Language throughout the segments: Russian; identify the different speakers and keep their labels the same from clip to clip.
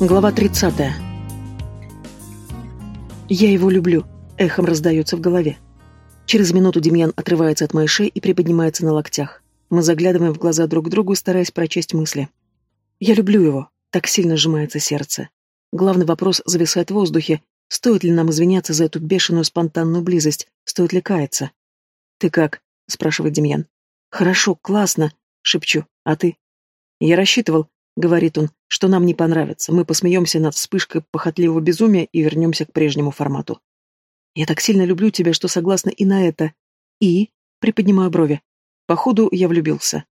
Speaker 1: Глава 30. «Я его люблю», — эхом раздается в голове. Через минуту Демьян отрывается от моей шеи и приподнимается на локтях. Мы заглядываем в глаза друг другу, стараясь прочесть мысли. «Я люблю его», — так сильно сжимается сердце. Главный вопрос зависает в воздухе. Стоит ли нам извиняться за эту бешеную спонтанную близость? Стоит ли каяться? «Ты как?» — спрашивает Демьян. «Хорошо, классно», — шепчу. «А ты?» Я рассчитывал, говорит он, что нам не понравится. Мы посмеемся над вспышкой похотливого безумия и вернемся к прежнему формату. Я так сильно люблю тебя, что согласна и на это. И, приподнимаю брови, походу я влюбился.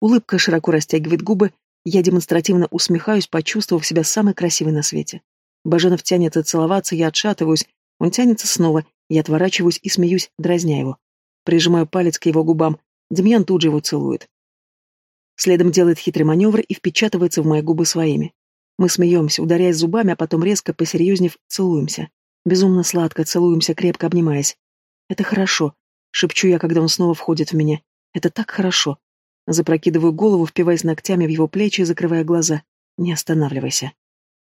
Speaker 1: Улыбка широко растягивает губы, я демонстративно усмехаюсь, почувствовав себя самой красивой на свете. Баженов тянется целоваться, я отшатываюсь, он тянется снова, я отворачиваюсь и смеюсь, дразня его. Прижимаю палец к его губам, Демьян тут же его целует. Следом делает хитрый маневр и впечатывается в мои губы своими. Мы смеемся, ударяясь зубами, а потом резко, посерьезнев, целуемся. Безумно сладко целуемся, крепко обнимаясь. «Это хорошо», — шепчу я, когда он снова входит в меня. «Это так хорошо». Запрокидываю голову, впиваясь ногтями в его плечи и закрывая глаза. «Не останавливайся».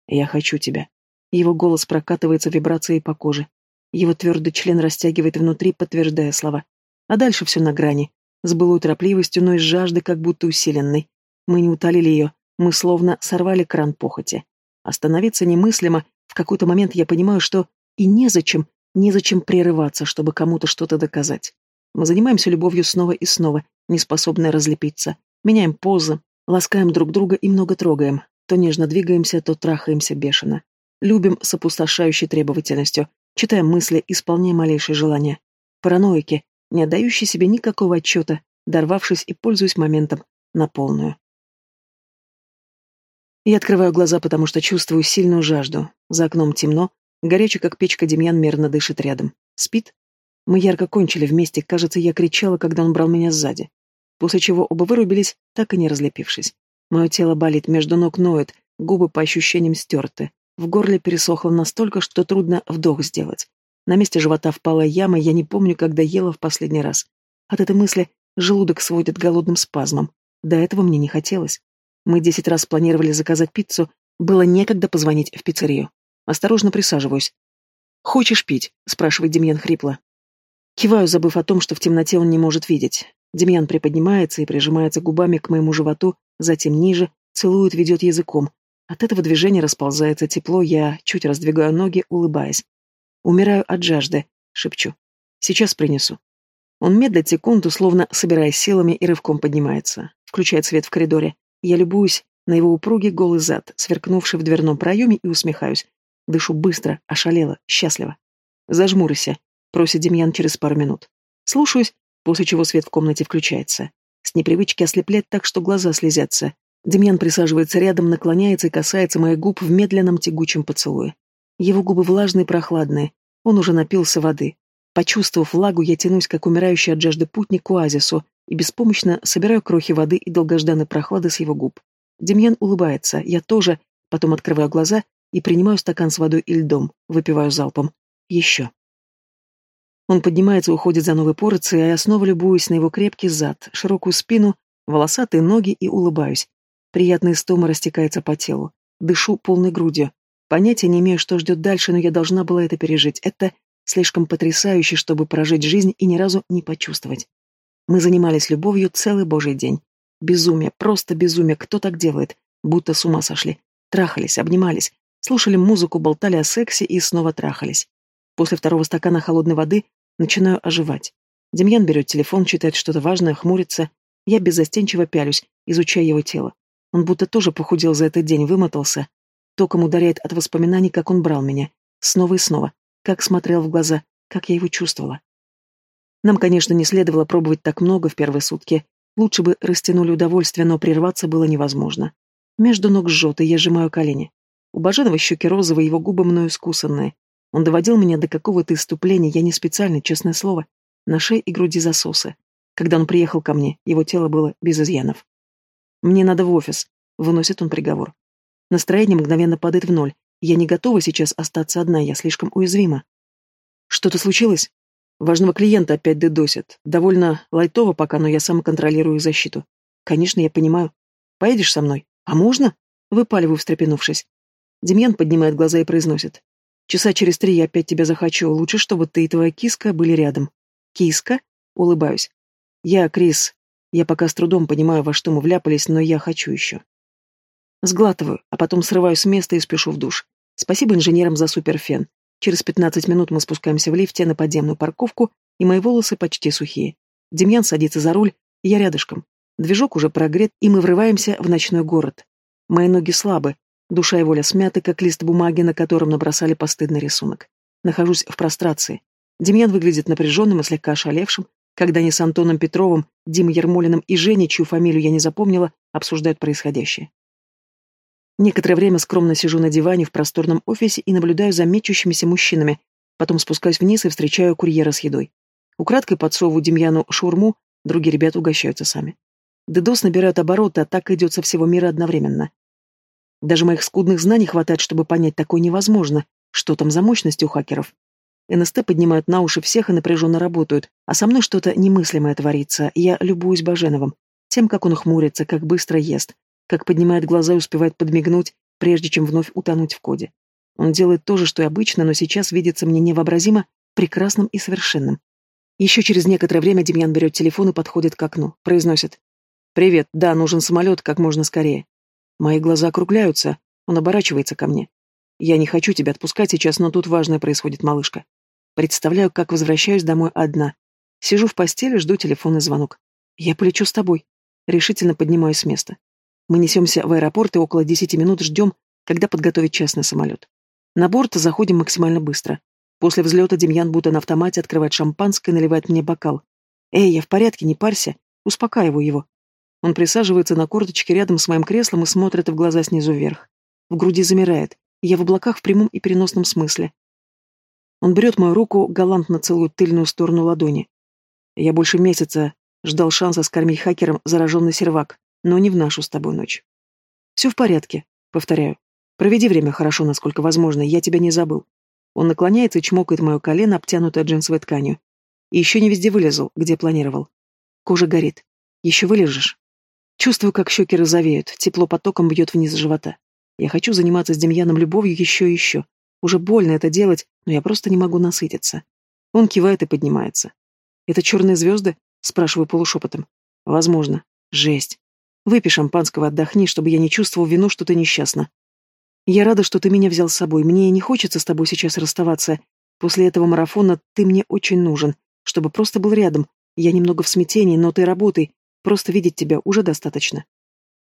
Speaker 1: «Я хочу тебя». Его голос прокатывается вибрацией по коже. Его твердый член растягивает внутри, подтверждая слова. А дальше все на грани. С былой торопливостью, но из жажды как будто усиленной. Мы не утолили ее, мы словно сорвали кран похоти. Остановиться немыслимо, в какой-то момент я понимаю, что и незачем, незачем прерываться, чтобы кому-то что-то доказать. Мы занимаемся любовью снова и снова, не способные разлепиться. Меняем позы, ласкаем друг друга и много трогаем. То нежно двигаемся, то трахаемся бешено. Любим с опустошающей требовательностью, читаем мысли, исполняем малейшие желания. Параноики, не отдающий себе никакого отчета, дорвавшись и пользуясь моментом на полную. Я открываю глаза, потому что чувствую сильную жажду. За окном темно, горячий, как печка, Демьян мерно дышит рядом. Спит? Мы ярко кончили вместе, кажется, я кричала, когда он брал меня сзади. После чего оба вырубились, так и не разлепившись. Мое тело болит, между ног ноет, губы по ощущениям стерты. В горле пересохло настолько, что трудно вдох сделать. На месте живота впала яма, я не помню, когда ела в последний раз. От этой мысли желудок сводит голодным спазмом. До этого мне не хотелось. Мы десять раз планировали заказать пиццу, было некогда позвонить в пиццерию. Осторожно присаживаюсь. «Хочешь пить?» — спрашивает Демьян хрипло. Киваю, забыв о том, что в темноте он не может видеть. Демьян приподнимается и прижимается губами к моему животу, затем ниже, целует, ведет языком. От этого движения расползается тепло, я чуть раздвигаю ноги, улыбаясь. Умираю от жажды, шепчу. Сейчас принесу. Он медлит секунду, словно собираясь силами, и рывком поднимается. Включает свет в коридоре. Я любуюсь на его упругий голый зад, сверкнувший в дверном проеме, и усмехаюсь. Дышу быстро, ошалело, счастливо. «Зажмурься», — просит Демьян через пару минут. Слушаюсь, после чего свет в комнате включается. С непривычки ослепляет так, что глаза слезятся. Демьян присаживается рядом, наклоняется и касается моих губ в медленном тягучем поцелуе. Его губы влажные и прохладные. Он уже напился воды. Почувствовав влагу, я тянусь, как умирающий от жажды путник к оазису, и беспомощно собираю крохи воды и долгожданной прохлады с его губ. Демьян улыбается, я тоже, потом открываю глаза и принимаю стакан с водой и льдом, выпиваю залпом. Еще. Он поднимается уходит за новой порцией, а я снова любуюсь на его крепкий зад, широкую спину, волосатые ноги и улыбаюсь. Приятная истома растекается по телу. Дышу полной грудью. Понятия не имею, что ждет дальше, но я должна была это пережить. Это слишком потрясающе, чтобы прожить жизнь и ни разу не почувствовать. Мы занимались любовью целый божий день. Безумие, просто безумие, кто так делает? Будто с ума сошли. Трахались, обнимались, слушали музыку, болтали о сексе и снова трахались. После второго стакана холодной воды начинаю оживать. Демьян берет телефон, читает что-то важное, хмурится. Я беззастенчиво пялюсь, изучая его тело. Он будто тоже похудел за этот день, вымотался, Током ударяет от воспоминаний, как он брал меня. Снова и снова. Как смотрел в глаза, как я его чувствовала. Нам, конечно, не следовало пробовать так много в первые сутки. Лучше бы растянули удовольствие, но прерваться было невозможно. Между ног жжет, и я сжимаю колени. У Баженова щеки розовые, его губы мною скусанные. Он доводил меня до какого-то иступления, я не специально, честное слово. На шее и груди засосы. Когда он приехал ко мне, его тело было без изъянов. «Мне надо в офис», — выносит он приговор. Настроение мгновенно падает в ноль. Я не готова сейчас остаться одна, я слишком уязвима. Что-то случилось? Важного клиента опять дедосят. Довольно лайтово пока, но я сам контролирую защиту. Конечно, я понимаю. Поедешь со мной? А можно? Выпаливаю, встрепенувшись. Демьян поднимает глаза и произносит. Часа через три я опять тебя захочу. Лучше, чтобы ты и твоя киска были рядом. Киска? Улыбаюсь. Я, Крис. Я пока с трудом понимаю, во что мы вляпались, но я хочу еще. Сглатываю, а потом срываюсь с места и спешу в душ. Спасибо инженерам за суперфен. Через пятнадцать минут мы спускаемся в лифте на подземную парковку, и мои волосы почти сухие. Демьян садится за руль, я рядышком. Движок уже прогрет, и мы врываемся в ночной город. Мои ноги слабы, душа и воля смяты, как лист бумаги, на котором набросали постыдный рисунок. Нахожусь в прострации. Демьян выглядит напряженным и слегка ошалевшим, когда они с Антоном Петровым, Димой Ермолиным и Женей, чью фамилию я не запомнила, обсуждают происходящее. Некоторое время скромно сижу на диване в просторном офисе и наблюдаю за мечущимися мужчинами, потом спускаюсь вниз и встречаю курьера с едой. Украдкой подсовываю Демьяну шурму, другие ребята угощаются сами. Дедос набирает обороты, атака идет со всего мира одновременно. Даже моих скудных знаний хватает, чтобы понять, такое невозможно. Что там за мощность у хакеров? НСТ поднимают на уши всех и напряженно работают, а со мной что-то немыслимое творится. Я любуюсь Баженовым. Тем, как он хмурится, как быстро ест, как поднимает глаза и успевает подмигнуть, прежде чем вновь утонуть в коде. Он делает то же, что и обычно, но сейчас видится мне невообразимо прекрасным и совершенным. Еще через некоторое время Демьян берет телефон и подходит к окну. Произносит. «Привет, да, нужен самолет как можно скорее». Мои глаза округляются. Он оборачивается ко мне. «Я не хочу тебя отпускать сейчас, но тут важное происходит, малышка. Представляю, как возвращаюсь домой одна. Сижу в постели, жду телефонный звонок. Я полечу с тобой. Решительно поднимаюсь с места. Мы несемся в аэропорт и около десяти минут ждем, когда подготовить частный самолет. На борт заходим максимально быстро. После взлета Демьян будто на автомате открывает шампанское и наливает мне бокал. «Эй, я в порядке, не парься». Успокаиваю его. Он присаживается на корточке рядом с моим креслом и смотрит в глаза снизу вверх. В груди замирает. Я в облаках в прямом и переносном смысле. Он берет мою руку, галантно целует тыльную сторону ладони. Я больше месяца ждал шанса скормить хакерам зараженный сервак, но не в нашу с тобой ночь. Все в порядке, повторяю. Проведи время хорошо, насколько возможно, я тебя не забыл. Он наклоняется и чмокает мое колено, обтянутое джинсовой тканью. И еще не везде вылезал, где планировал. Кожа горит. Еще вылежишь? Чувствую, как щеки розовеют, тепло потоком бьет вниз живота. Я хочу заниматься с Демьяном любовью еще и еще. Уже больно это делать, но я просто не могу насытиться. Он кивает и поднимается. «Это черные звезды?» — спрашиваю полушепотом. «Возможно. Жесть. Выпей шампанского, отдохни, чтобы я не чувствовал вину, что ты несчастна. Я рада, что ты меня взял с собой. Мне не хочется с тобой сейчас расставаться. После этого марафона ты мне очень нужен, чтобы просто был рядом. Я немного в смятении, но ты работай. Просто видеть тебя уже достаточно».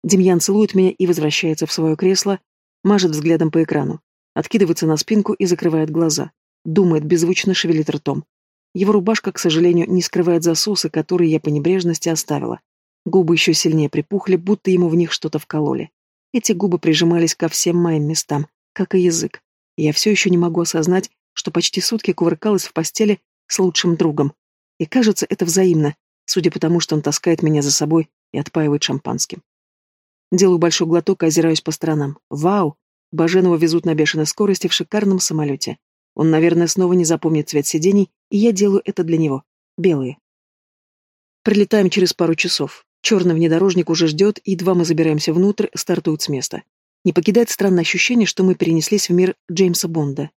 Speaker 1: Демьян целует меня и возвращается в свое кресло, мажет взглядом по экрану откидывается на спинку и закрывает глаза. Думает, беззвучно шевелит ртом. Его рубашка, к сожалению, не скрывает засосы, которые я по небрежности оставила. Губы еще сильнее припухли, будто ему в них что-то вкололи. Эти губы прижимались ко всем моим местам, как и язык. я все еще не могу осознать, что почти сутки кувыркалась в постели с лучшим другом. И кажется, это взаимно, судя по тому, что он таскает меня за собой и отпаивает шампанским. Делаю большой глоток и озираюсь по сторонам. Вау! Баженова везут на бешеной скорости в шикарном самолете. Он, наверное, снова не запомнит цвет сидений, и я делаю это для него. Белые. Прилетаем через пару часов. Черный внедорожник уже ждет, и едва мы забираемся внутрь, стартуют с места. Не покидает странное ощущение, что мы перенеслись в мир Джеймса Бонда.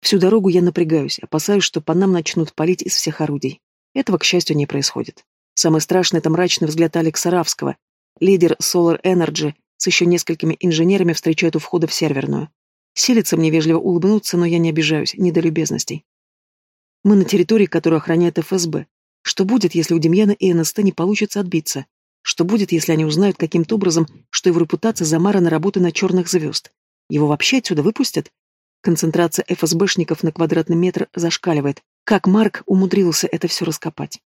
Speaker 1: Всю дорогу я напрягаюсь, опасаюсь, что по нам начнут палить из всех орудий. Этого, к счастью, не происходит. Самый страшный — это мрачный взгляд Алекса Равского, лидер Solar Energy, с еще несколькими инженерами встречают у входа в серверную. Силится мне вежливо улыбнуться, но я не обижаюсь, не до любезностей. Мы на территории, которую охраняет ФСБ. Что будет, если у Демьяна и НСТ не получится отбиться? Что будет, если они узнают каким-то образом, что его репутация замарана работой на черных звезд? Его вообще отсюда выпустят? Концентрация ФСБшников на квадратный метр зашкаливает. Как Марк умудрился это все раскопать?